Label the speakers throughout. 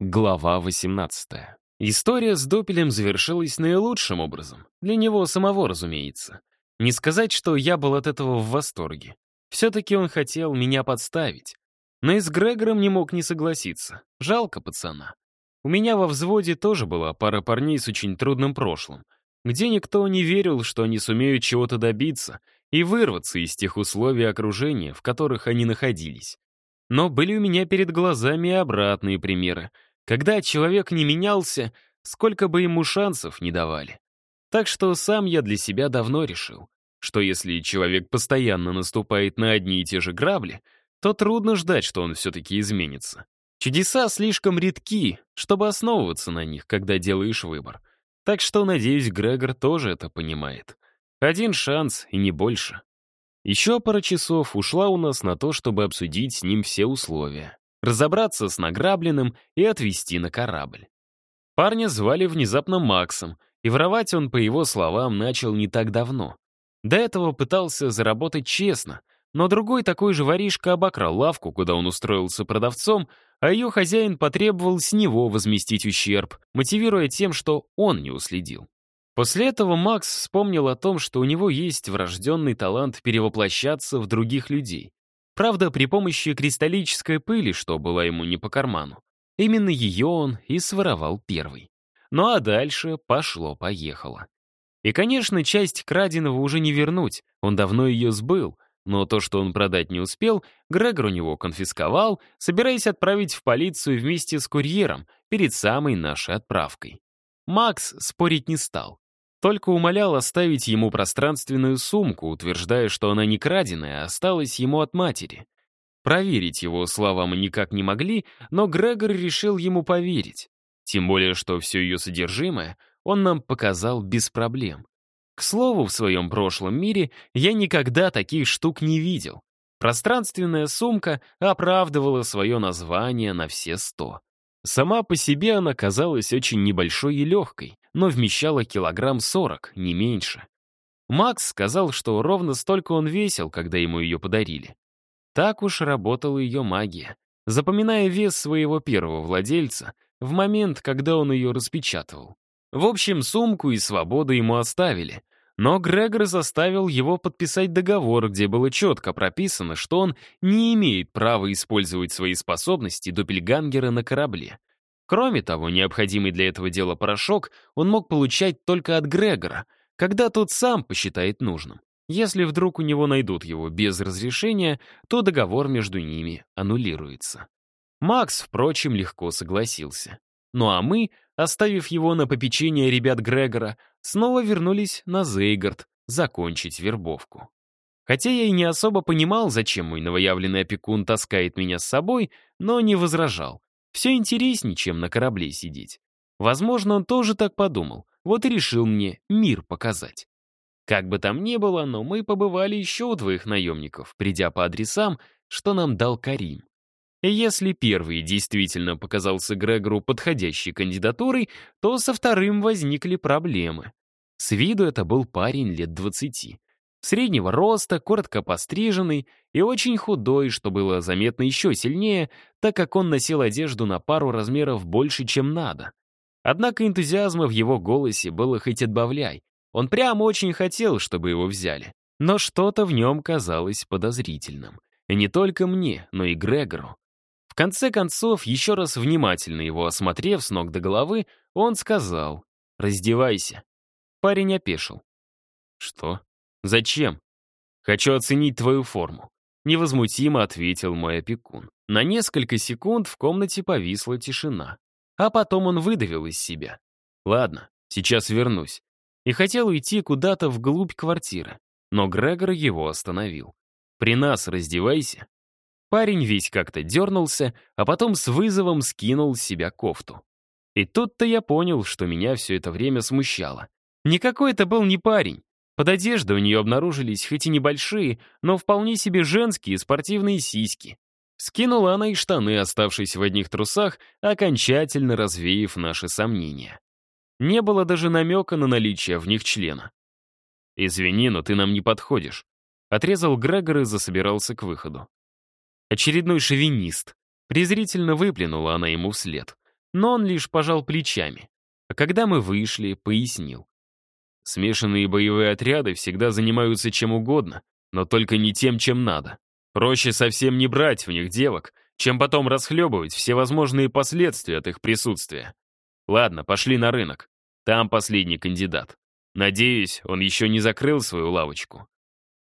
Speaker 1: Глава 18. История с Допелем завершилась наилучшим образом. Для него самого, разумеется. Не сказать, что я был от этого в восторге. Все-таки он хотел меня подставить. Но и с Грегором не мог не согласиться. Жалко пацана. У меня во взводе тоже была пара парней с очень трудным прошлым, где никто не верил, что они сумеют чего-то добиться и вырваться из тех условий окружения, в которых они находились. Но были у меня перед глазами обратные примеры — когда человек не менялся, сколько бы ему шансов не давали. Так что сам я для себя давно решил, что если человек постоянно наступает на одни и те же грабли, то трудно ждать, что он все-таки изменится. Чудеса слишком редки, чтобы основываться на них, когда делаешь выбор. Так что, надеюсь, Грегор тоже это понимает. Один шанс и не больше. Еще пара часов ушла у нас на то, чтобы обсудить с ним все условия разобраться с награбленным и отвезти на корабль. Парня звали внезапно Максом, и воровать он, по его словам, начал не так давно. До этого пытался заработать честно, но другой такой же воришка обокрал лавку, куда он устроился продавцом, а ее хозяин потребовал с него возместить ущерб, мотивируя тем, что он не уследил. После этого Макс вспомнил о том, что у него есть врожденный талант перевоплощаться в других людей. Правда, при помощи кристаллической пыли, что была ему не по карману. Именно ее он и своровал первый. Ну а дальше пошло-поехало. И, конечно, часть краденого уже не вернуть, он давно ее сбыл, но то, что он продать не успел, Грегор у него конфисковал, собираясь отправить в полицию вместе с курьером перед самой нашей отправкой. Макс спорить не стал. Только умолял оставить ему пространственную сумку, утверждая, что она не краденая, а осталась ему от матери. Проверить его слова мы никак не могли, но Грегор решил ему поверить. Тем более, что все ее содержимое он нам показал без проблем. К слову, в своем прошлом мире я никогда таких штук не видел. Пространственная сумка оправдывала свое название на все сто. Сама по себе она казалась очень небольшой и легкой, но вмещала килограмм сорок, не меньше. Макс сказал, что ровно столько он весил, когда ему ее подарили. Так уж работала ее магия, запоминая вес своего первого владельца в момент, когда он ее распечатывал. В общем, сумку и свободу ему оставили, но Грегор заставил его подписать договор, где было четко прописано, что он не имеет права использовать свои способности Доппельгангера на корабле. Кроме того, необходимый для этого дела порошок он мог получать только от Грегора, когда тот сам посчитает нужным. Если вдруг у него найдут его без разрешения, то договор между ними аннулируется. Макс, впрочем, легко согласился. Ну а мы, оставив его на попечение ребят Грегора, снова вернулись на Зейгард закончить вербовку. Хотя я и не особо понимал, зачем мой новоявленный опекун таскает меня с собой, но не возражал. Все интереснее, чем на корабле сидеть. Возможно, он тоже так подумал, вот и решил мне мир показать. Как бы там ни было, но мы побывали еще у двоих наемников, придя по адресам, что нам дал Карим. Если первый действительно показался Грегору подходящей кандидатурой, то со вторым возникли проблемы. С виду это был парень лет двадцати. Среднего роста, коротко постриженный и очень худой, что было заметно еще сильнее, так как он носил одежду на пару размеров больше, чем надо. Однако энтузиазма в его голосе было хоть отбавляй. Он прямо очень хотел, чтобы его взяли. Но что-то в нем казалось подозрительным. И не только мне, но и Грегору. В конце концов, еще раз внимательно его осмотрев с ног до головы, он сказал «Раздевайся». Парень опешил. «Что?» «Зачем?» «Хочу оценить твою форму», — невозмутимо ответил мой опекун. На несколько секунд в комнате повисла тишина. А потом он выдавил из себя. «Ладно, сейчас вернусь». И хотел уйти куда-то вглубь квартиры. Но Грегор его остановил. «При нас раздевайся». Парень весь как-то дернулся, а потом с вызовом скинул с себя кофту. И тут-то я понял, что меня все это время смущало. Никакой это был не парень. Под одеждой у нее обнаружились хоть и небольшие, но вполне себе женские спортивные сиськи. Скинула она и штаны, оставшись в одних трусах, окончательно развеяв наши сомнения. Не было даже намека на наличие в них члена. «Извини, но ты нам не подходишь», — отрезал Грегор и засобирался к выходу. Очередной шовинист. Презрительно выплюнула она ему вслед. но он лишь пожал плечами. А когда мы вышли, пояснил. Смешанные боевые отряды всегда занимаются чем угодно, но только не тем, чем надо. Проще совсем не брать в них девок, чем потом расхлебывать все возможные последствия от их присутствия. Ладно, пошли на рынок. Там последний кандидат. Надеюсь, он еще не закрыл свою лавочку.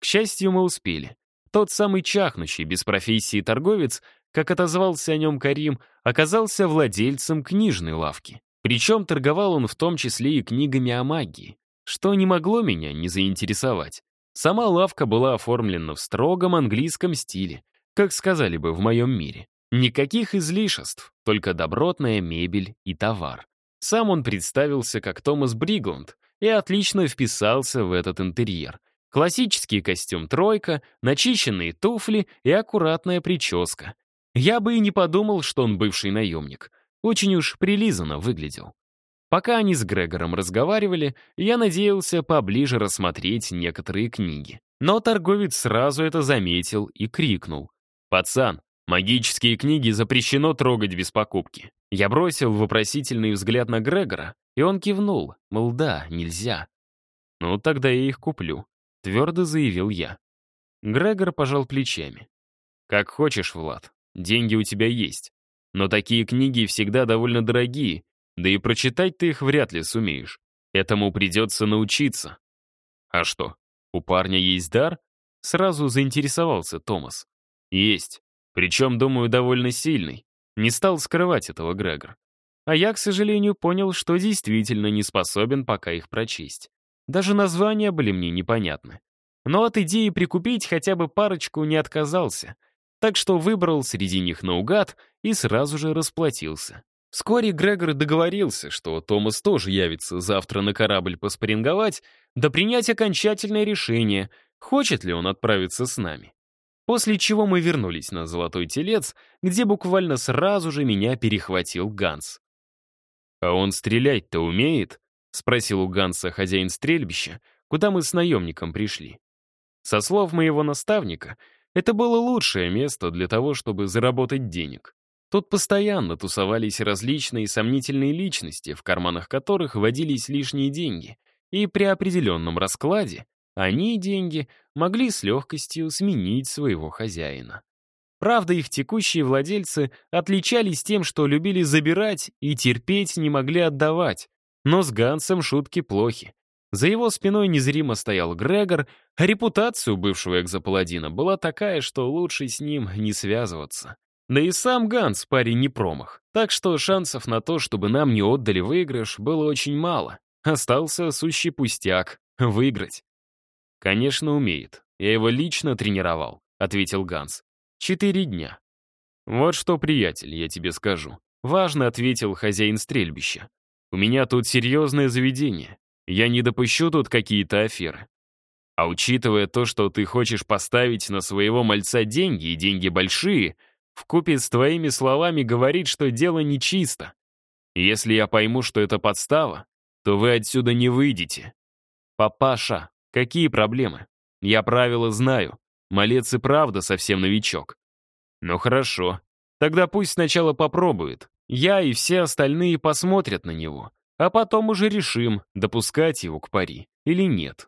Speaker 1: К счастью, мы успели. Тот самый чахнущий, без профессии торговец, как отозвался о нем Карим, оказался владельцем книжной лавки. Причем торговал он в том числе и книгами о магии, что не могло меня не заинтересовать. Сама лавка была оформлена в строгом английском стиле, как сказали бы в моем мире. Никаких излишеств, только добротная мебель и товар. Сам он представился как Томас Бригланд и отлично вписался в этот интерьер. Классический костюм «тройка», начищенные туфли и аккуратная прическа. Я бы и не подумал, что он бывший наемник. Очень уж прилизанно выглядел. Пока они с Грегором разговаривали, я надеялся поближе рассмотреть некоторые книги. Но торговец сразу это заметил и крикнул. «Пацан, магические книги запрещено трогать без покупки». Я бросил вопросительный взгляд на Грегора, и он кивнул, мол, да, нельзя. «Ну, тогда я их куплю», — твердо заявил я. Грегор пожал плечами. «Как хочешь, Влад, деньги у тебя есть. Но такие книги всегда довольно дорогие, да и прочитать ты их вряд ли сумеешь. Этому придется научиться. А что, у парня есть дар? Сразу заинтересовался Томас. Есть. Причем, думаю, довольно сильный. Не стал скрывать этого Грегор. А я, к сожалению, понял, что действительно не способен пока их прочесть. Даже названия были мне непонятны. Но от идеи прикупить хотя бы парочку не отказался. Так что выбрал среди них наугад и сразу же расплатился. Вскоре Грегор договорился, что Томас тоже явится завтра на корабль поспоринговать, да принять окончательное решение, хочет ли он отправиться с нами. После чего мы вернулись на Золотой Телец, где буквально сразу же меня перехватил Ганс. «А он стрелять-то умеет?» — спросил у Ганса хозяин стрельбища, куда мы с наемником пришли. Со слов моего наставника, это было лучшее место для того, чтобы заработать денег. Тут постоянно тусовались различные сомнительные личности, в карманах которых водились лишние деньги, и при определенном раскладе они, деньги, могли с легкостью сменить своего хозяина. Правда, их текущие владельцы отличались тем, что любили забирать и терпеть не могли отдавать. Но с Гансом шутки плохи. За его спиной незримо стоял Грегор, а репутация у бывшего экзопаладина была такая, что лучше с ним не связываться. Да и сам Ганс парень не промах, так что шансов на то, чтобы нам не отдали выигрыш, было очень мало. Остался сущий пустяк — выиграть. «Конечно, умеет. Я его лично тренировал», — ответил Ганс. «Четыре дня». «Вот что, приятель, я тебе скажу», — важно ответил хозяин стрельбища. «У меня тут серьезное заведение. Я не допущу тут какие-то аферы. А учитывая то, что ты хочешь поставить на своего мальца деньги, и деньги большие, вкупе с твоими словами говорит, что дело нечисто. Если я пойму, что это подстава, то вы отсюда не выйдете. Папаша, какие проблемы? Я правила знаю. Малец и правда совсем новичок. Ну хорошо. Тогда пусть сначала попробует. Я и все остальные посмотрят на него. А потом уже решим, допускать его к пари или нет.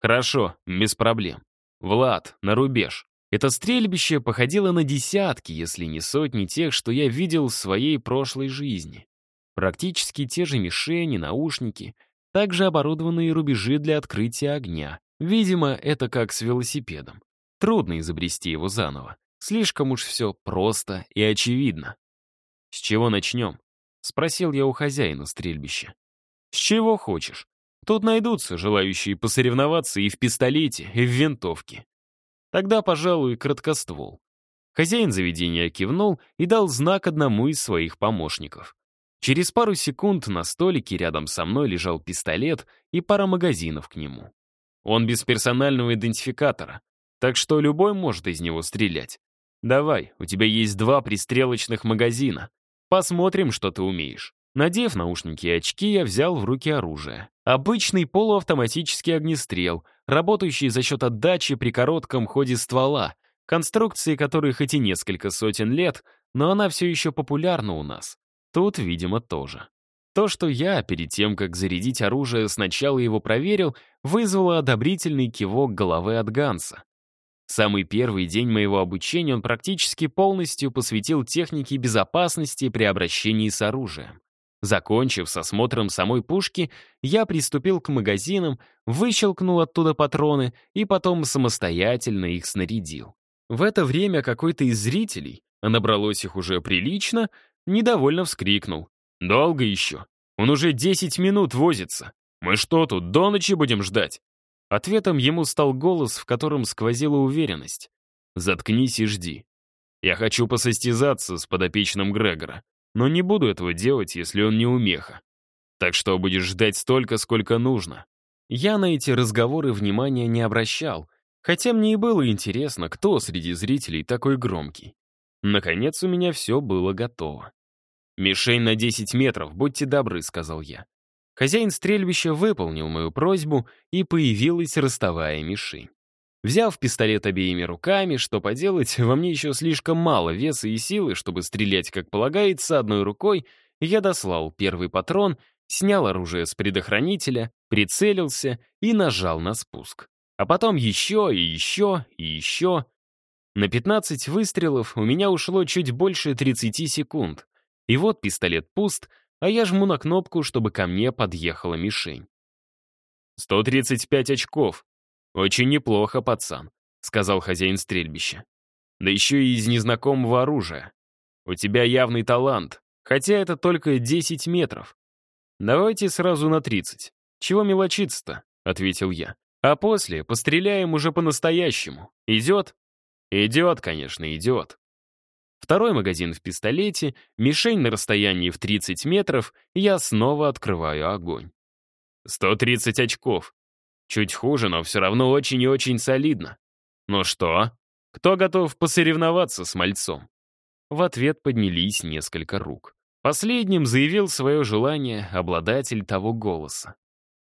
Speaker 1: Хорошо, без проблем. Влад, на рубеж. Это стрельбище походило на десятки, если не сотни тех, что я видел в своей прошлой жизни. Практически те же мишени, наушники, также оборудованные рубежи для открытия огня. Видимо, это как с велосипедом. Трудно изобрести его заново. Слишком уж все просто и очевидно. «С чего начнем?» — спросил я у хозяина стрельбища. «С чего хочешь. Тут найдутся желающие посоревноваться и в пистолете, и в винтовке. Тогда, пожалуй, краткоствол. Хозяин заведения кивнул и дал знак одному из своих помощников. Через пару секунд на столике рядом со мной лежал пистолет и пара магазинов к нему. Он без персонального идентификатора, так что любой может из него стрелять. Давай, у тебя есть два пристрелочных магазина. Посмотрим, что ты умеешь. Надев наушники и очки, я взял в руки оружие. Обычный полуавтоматический огнестрел, работающий за счет отдачи при коротком ходе ствола, конструкции которой хоть и несколько сотен лет, но она все еще популярна у нас. Тут, видимо, тоже. То, что я, перед тем, как зарядить оружие, сначала его проверил, вызвало одобрительный кивок головы от Ганса. Самый первый день моего обучения он практически полностью посвятил технике безопасности при обращении с оружием. Закончив с осмотром самой пушки, я приступил к магазинам, выщелкнул оттуда патроны и потом самостоятельно их снарядил. В это время какой-то из зрителей, а набралось их уже прилично, недовольно вскрикнул. «Долго еще? Он уже 10 минут возится. Мы что тут, до ночи будем ждать?» Ответом ему стал голос, в котором сквозила уверенность. «Заткнись и жди. Я хочу посостязаться с подопечным Грегора, но не буду этого делать, если он не умеха. Так что будешь ждать столько, сколько нужно». Я на эти разговоры внимания не обращал, хотя мне и было интересно, кто среди зрителей такой громкий. Наконец у меня все было готово. «Мишень на 10 метров, будьте добры», — сказал я. Хозяин стрельбища выполнил мою просьбу, и появилась ростовая мишень. Взяв пистолет обеими руками, что поделать, во мне еще слишком мало веса и силы, чтобы стрелять, как полагается, одной рукой, я дослал первый патрон, снял оружие с предохранителя, прицелился и нажал на спуск. А потом еще и еще и еще. На 15 выстрелов у меня ушло чуть больше 30 секунд. И вот пистолет пуст, а я жму на кнопку, чтобы ко мне подъехала мишень. «135 очков. Очень неплохо, пацан», — сказал хозяин стрельбища. «Да еще и из незнакомого оружия. У тебя явный талант, хотя это только 10 метров. Давайте сразу на 30. Чего мелочиться-то?» — ответил я. «А после постреляем уже по-настоящему. Идет?» «Идет, конечно, идет». Второй магазин в пистолете, мишень на расстоянии в 30 метров, я снова открываю огонь. 130 очков. Чуть хуже, но все равно очень и очень солидно. Ну что, кто готов посоревноваться с мальцом? В ответ поднялись несколько рук. Последним заявил свое желание обладатель того голоса.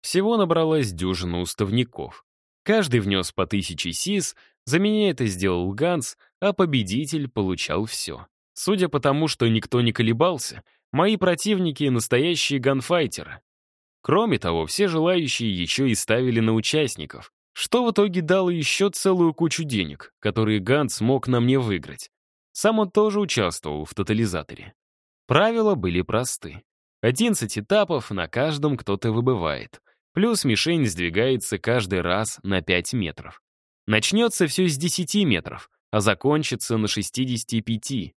Speaker 1: Всего набралась дюжина уставников. Каждый внес по тысяче сис, за меня это сделал Ганс, а победитель получал все. Судя по тому, что никто не колебался, мои противники — настоящие ганфайтеры. Кроме того, все желающие еще и ставили на участников, что в итоге дало еще целую кучу денег, которые Ганс смог на мне выиграть. Сам он тоже участвовал в тотализаторе. Правила были просты. 11 этапов, на каждом кто-то выбывает. Плюс мишень сдвигается каждый раз на 5 метров. Начнется все с 10 метров, а закончится на 65.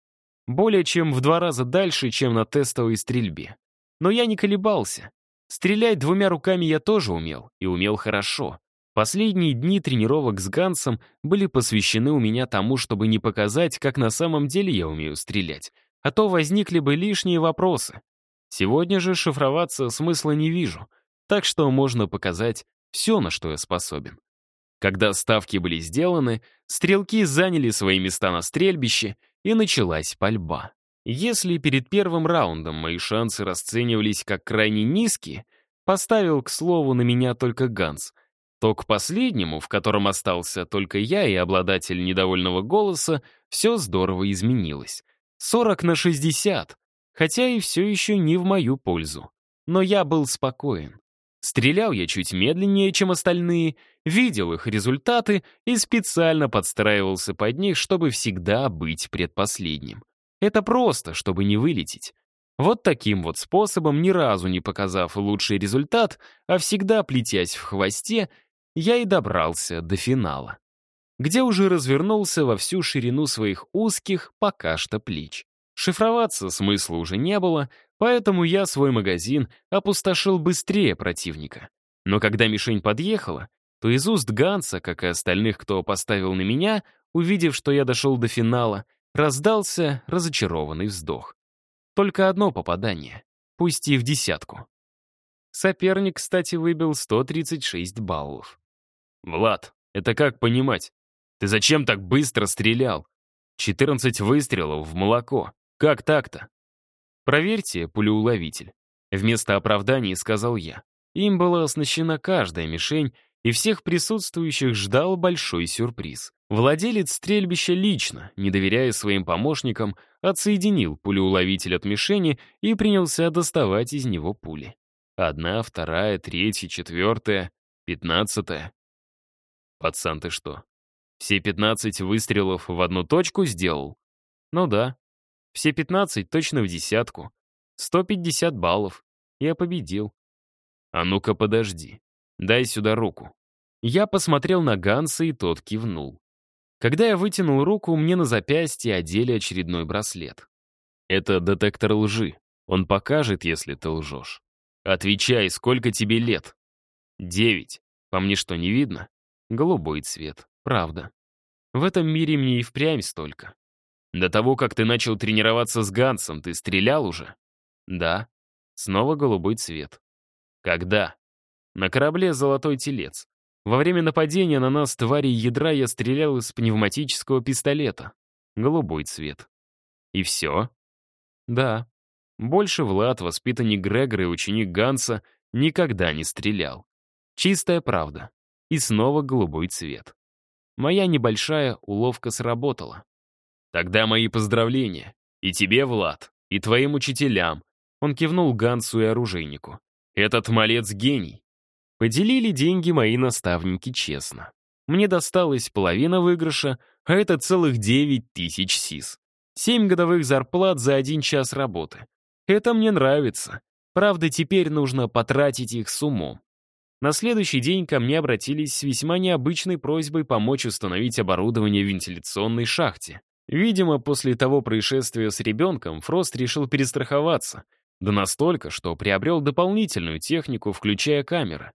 Speaker 1: Более чем в два раза дальше, чем на тестовой стрельбе. Но я не колебался. Стрелять двумя руками я тоже умел, и умел хорошо. Последние дни тренировок с Гансом были посвящены у меня тому, чтобы не показать, как на самом деле я умею стрелять, а то возникли бы лишние вопросы. Сегодня же шифроваться смысла не вижу, так что можно показать все, на что я способен. Когда ставки были сделаны, стрелки заняли свои места на стрельбище, и началась пальба. Если перед первым раундом мои шансы расценивались как крайне низкие, поставил, к слову, на меня только Ганс, то к последнему, в котором остался только я и обладатель недовольного голоса, все здорово изменилось. 40 на 60, хотя и все еще не в мою пользу. Но я был спокоен. Стрелял я чуть медленнее, чем остальные, видел их результаты и специально подстраивался под них, чтобы всегда быть предпоследним. Это просто, чтобы не вылететь. Вот таким вот способом, ни разу не показав лучший результат, а всегда плетясь в хвосте, я и добрался до финала, где уже развернулся во всю ширину своих узких пока что плеч. Шифроваться смысла уже не было, поэтому я свой магазин опустошил быстрее противника. Но когда мишень подъехала, то из уст Ганса, как и остальных, кто поставил на меня, увидев, что я дошел до финала, раздался разочарованный вздох. Только одно попадание, пусть и в десятку. Соперник, кстати, выбил 136 баллов. «Влад, это как понимать? Ты зачем так быстро стрелял? 14 выстрелов в молоко. Как так-то? Проверьте пулеуловитель. Вместо оправданий сказал я. Им была оснащена каждая мишень, и всех присутствующих ждал большой сюрприз. Владелец стрельбища лично, не доверяя своим помощникам, отсоединил пулеуловитель от мишени и принялся доставать из него пули. Одна, вторая, третья, четвертая, пятнадцатая. Пацан, ты что, все пятнадцать выстрелов в одну точку сделал? Ну да, все пятнадцать точно в десятку. Сто пятьдесят баллов. Я победил. А ну-ка подожди. Дай сюда руку. Я посмотрел на Ганса, и тот кивнул. Когда я вытянул руку, мне на запястье одели очередной браслет. Это детектор лжи. Он покажет, если ты лжешь. Отвечай, сколько тебе лет? Девять. По мне что, не видно? Голубой цвет. Правда. В этом мире мне и впрямь столько. До того, как ты начал тренироваться с Гансом, ты стрелял уже? Да. Снова голубой цвет. Когда? На корабле «Золотой телец». Во время нападения на нас твари ядра я стрелял из пневматического пистолета. Голубой цвет. И все? Да. Больше Влад, воспитанник Грегора и ученик Ганса, никогда не стрелял. Чистая правда. И снова голубой цвет. Моя небольшая уловка сработала. Тогда мои поздравления. И тебе, Влад, и твоим учителям. Он кивнул Гансу и оружейнику. Этот малец гений. Поделили деньги мои наставники честно. Мне досталась половина выигрыша, а это целых 9 тысяч сис. Семь годовых зарплат за один час работы. Это мне нравится. Правда, теперь нужно потратить их с умом. На следующий день ко мне обратились с весьма необычной просьбой помочь установить оборудование в вентиляционной шахте. Видимо, после того происшествия с ребенком Фрост решил перестраховаться. Да настолько, что приобрел дополнительную технику, включая камеры.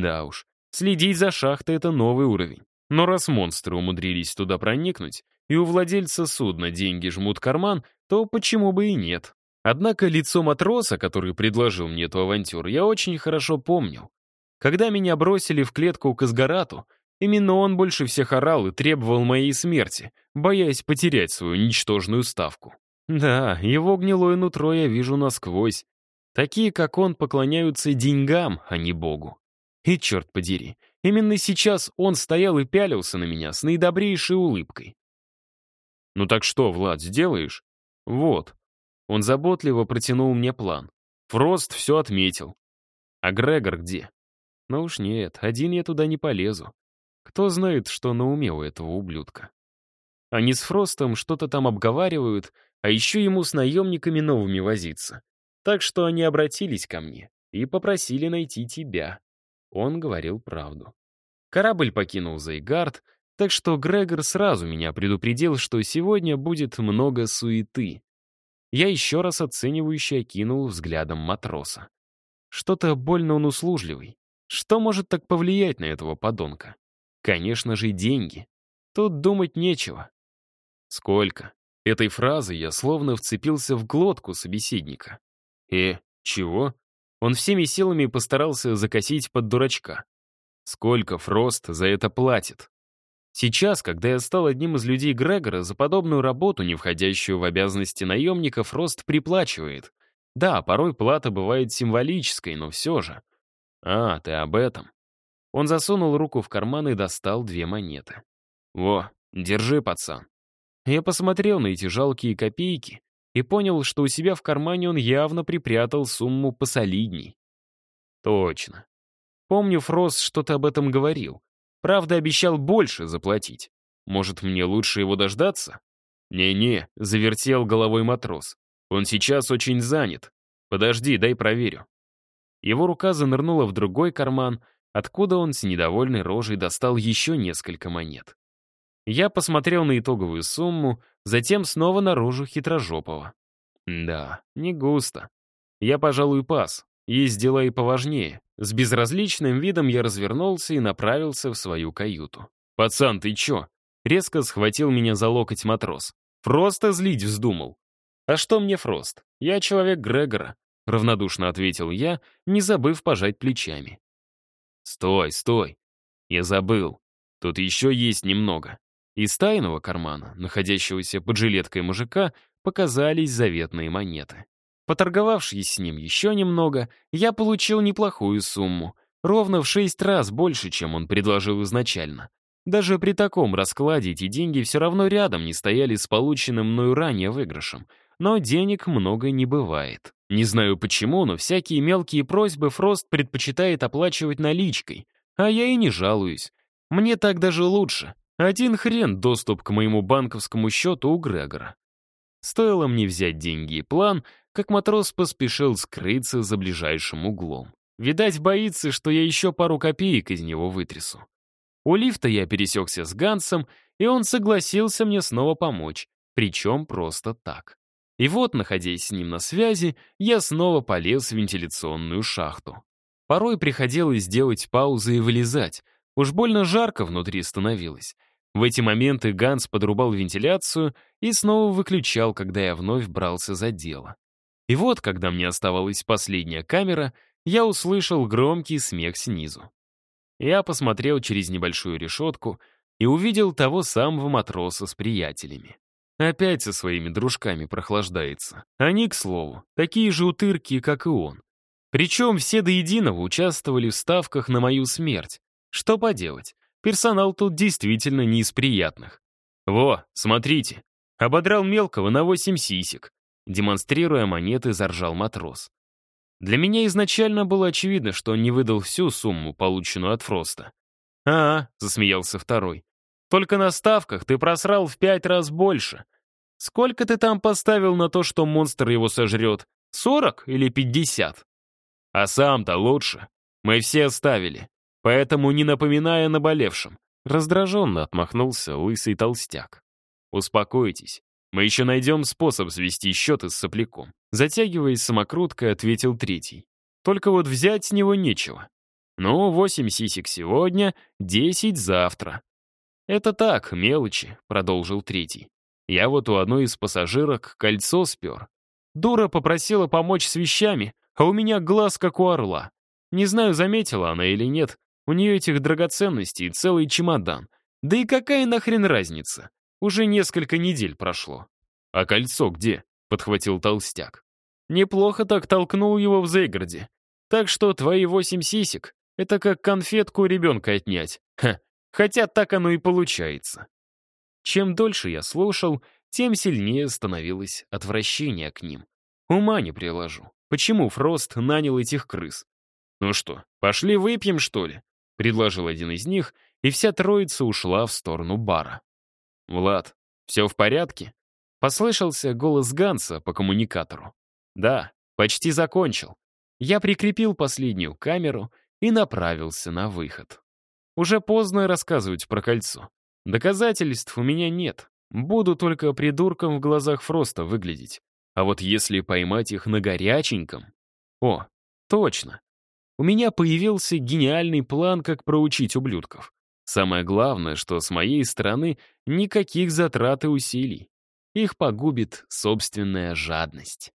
Speaker 1: Да уж, следить за шахтой — это новый уровень. Но раз монстры умудрились туда проникнуть, и у владельца судна деньги жмут карман, то почему бы и нет? Однако лицо матроса, который предложил мне эту авантюру, я очень хорошо помнил. Когда меня бросили в клетку к Изгарату, именно он больше всех орал и требовал моей смерти, боясь потерять свою ничтожную ставку. Да, его гнилое нутро я вижу насквозь. Такие, как он, поклоняются деньгам, а не Богу. И черт подери, именно сейчас он стоял и пялился на меня с наидобрейшей улыбкой. «Ну так что, Влад, сделаешь?» «Вот». Он заботливо протянул мне план. Фрост все отметил. «А Грегор где?» «Ну уж нет, один я туда не полезу. Кто знает, что на уме у этого ублюдка?» Они с Фростом что-то там обговаривают, а еще ему с наемниками новыми возиться. Так что они обратились ко мне и попросили найти тебя. Он говорил правду. Корабль покинул Зайгард, так что Грегор сразу меня предупредил, что сегодня будет много суеты. Я еще раз оценивающе окинул взглядом матроса. Что-то больно он услужливый. Что может так повлиять на этого подонка? Конечно же, деньги. Тут думать нечего. Сколько? Этой фразой я словно вцепился в глотку собеседника. «Э, чего?» Он всеми силами постарался закосить под дурачка. Сколько Фрост за это платит? Сейчас, когда я стал одним из людей Грегора, за подобную работу, не входящую в обязанности наемника, Фрост приплачивает. Да, порой плата бывает символической, но все же. А, ты об этом. Он засунул руку в карман и достал две монеты. «Во, держи, пацан». Я посмотрел на эти жалкие копейки и понял, что у себя в кармане он явно припрятал сумму посолидней. Точно. Помню, Фрос что-то об этом говорил. Правда, обещал больше заплатить. Может, мне лучше его дождаться? «Не-не», — завертел головой матрос. «Он сейчас очень занят. Подожди, дай проверю». Его рука занырнула в другой карман, откуда он с недовольной рожей достал еще несколько монет. Я посмотрел на итоговую сумму, затем снова на рожу хитрожопого. Да, не густо. Я, пожалуй, пас. Есть дела и поважнее. С безразличным видом я развернулся и направился в свою каюту. «Пацан, ты чё?» Резко схватил меня за локоть матрос. «Просто злить вздумал». «А что мне Фрост? Я человек Грегора», — равнодушно ответил я, не забыв пожать плечами. «Стой, стой. Я забыл. Тут еще есть немного. Из тайного кармана, находящегося под жилеткой мужика, показались заветные монеты. Поторговавшись с ним еще немного, я получил неплохую сумму. Ровно в шесть раз больше, чем он предложил изначально. Даже при таком раскладе эти деньги все равно рядом не стояли с полученным мною ранее выигрышем. Но денег много не бывает. Не знаю почему, но всякие мелкие просьбы Фрост предпочитает оплачивать наличкой. А я и не жалуюсь. Мне так даже лучше. Один хрен доступ к моему банковскому счету у Грегора. Стоило мне взять деньги и план, как матрос поспешил скрыться за ближайшим углом. Видать, боится, что я еще пару копеек из него вытрясу. У лифта я пересекся с Гансом, и он согласился мне снова помочь, причем просто так. И вот, находясь с ним на связи, я снова полез в вентиляционную шахту. Порой приходилось делать паузы и вылезать. Уж больно жарко внутри становилось. В эти моменты Ганс подрубал вентиляцию и снова выключал, когда я вновь брался за дело. И вот, когда мне оставалась последняя камера, я услышал громкий смех снизу. Я посмотрел через небольшую решетку и увидел того самого матроса с приятелями. Опять со своими дружками прохлаждается. Они, к слову, такие же утырки, как и он. Причем все до единого участвовали в ставках на мою смерть. Что поделать, персонал тут действительно не из приятных. «Во, смотрите, ободрал мелкого на восемь сисек», демонстрируя монеты, заржал матрос. Для меня изначально было очевидно, что он не выдал всю сумму, полученную от Фроста. «А, — засмеялся второй, только на ставках ты просрал в пять раз больше. Сколько ты там поставил на то, что монстр его сожрет? Сорок или пятьдесят? А сам-то лучше. Мы все оставили. Поэтому не напоминая наболевшем. Раздраженно отмахнулся лысый толстяк. Успокойтесь. Мы еще найдем способ свести счеты с сопляком. Затягиваясь самокруткой, ответил третий. Только вот взять с него нечего. Ну, восемь сисек сегодня, десять завтра. «Это так, мелочи», — продолжил третий. «Я вот у одной из пассажирок кольцо спер. Дура попросила помочь с вещами, а у меня глаз как у орла. Не знаю, заметила она или нет, у нее этих драгоценностей целый чемодан. Да и какая нахрен разница? Уже несколько недель прошло». «А кольцо где?» — подхватил толстяк. «Неплохо так толкнул его в Зейгороде. Так что твои восемь сисек — это как конфетку ребенка отнять. Ха, Хотя так оно и получается. Чем дольше я слушал, тем сильнее становилось отвращение к ним. Ума не приложу. Почему Фрост нанял этих крыс? «Ну что, пошли выпьем, что ли?» — предложил один из них, и вся троица ушла в сторону бара. «Влад, все в порядке?» — послышался голос Ганса по коммуникатору. «Да, почти закончил. Я прикрепил последнюю камеру и направился на выход». Уже поздно рассказывать про кольцо. Доказательств у меня нет. Буду только придурком в глазах Фроста выглядеть. А вот если поймать их на горяченьком... О, точно. У меня появился гениальный план, как проучить ублюдков. Самое главное, что с моей стороны никаких затрат и усилий. Их погубит собственная жадность.